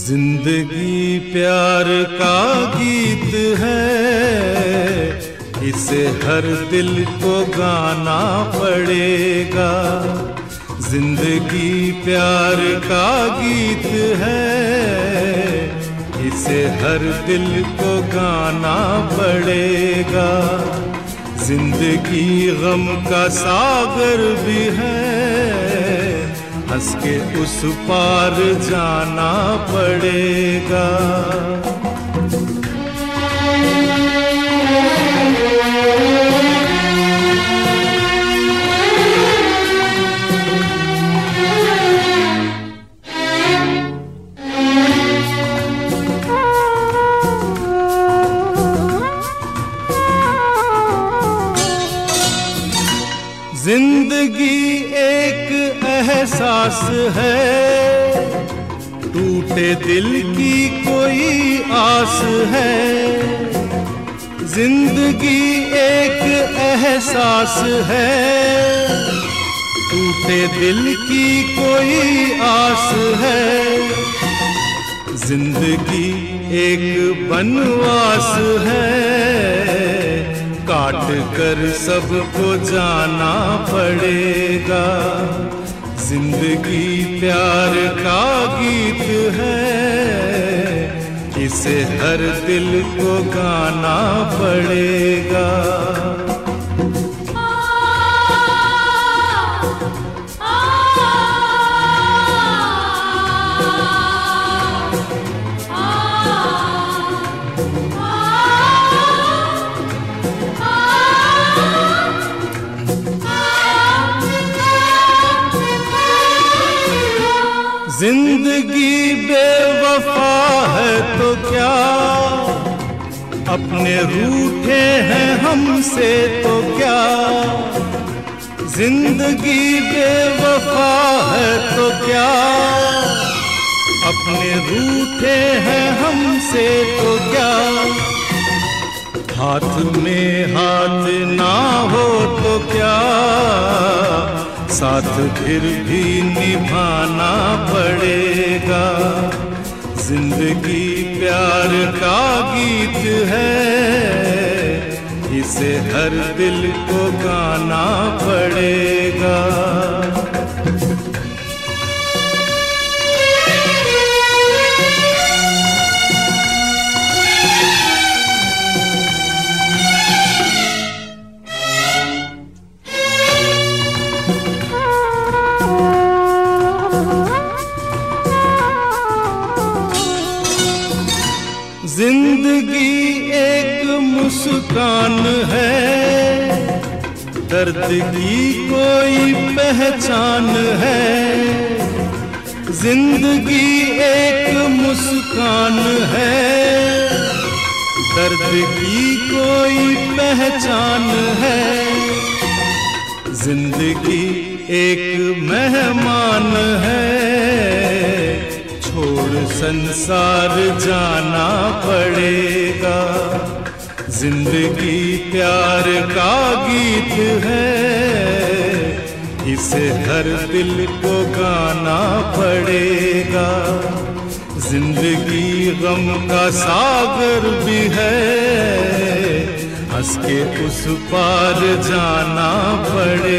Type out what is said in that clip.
ज़िंदगी प्यार का गीत है, इसे हर दिल को गाना पड़ेगा। ज़िंदगी प्यार का गीत है, इसे हर दिल को गाना पड़ेगा। ज़िंदगी गम का सागर भी है। हंस के उस पार जाना पड़ेगा। ज़िंदगी एक एहसास है। टूटे दिल की कोई आस है। ज़िंदगी एक एहसास है। टूटे दिल की कोई आस है। ज़िंदगी एक बनवास है। काट कर सबको जाना पड़ेगा। ज़िंदगी प्यार का गीत है। इसे हर दिल को गाना पड़ेगा। ज़िंदगी बेवफा है तो क्या? अपने रूठे हैं हमसे तो क्या? ज़िंदगी बेवफा है तो क्या? अपने रूठे हैं हमसे तो क्या? हाथ में हाथ ना हो तो क्या? साथ फिर भी निभाना पड़ेगा। ज़िंदगी प्यार का गीत है, इसे हर दिल को गाना पड़ेगा। ज़िंदगी एक मुस्कान है। दर्द की कोई पहचान है। ज़िंदगी एक मुस्कान है। दर्द की कोई पहचान है। ज़िंदगी एक मेहमान है। संसार जाना पड़ेगा। ज़िंदगी प्यार का गीत है। इसे हर दिल को गाना पड़ेगा। ज़िंदगी गम का सागर भी है। हंस के उस पार जाना पड़े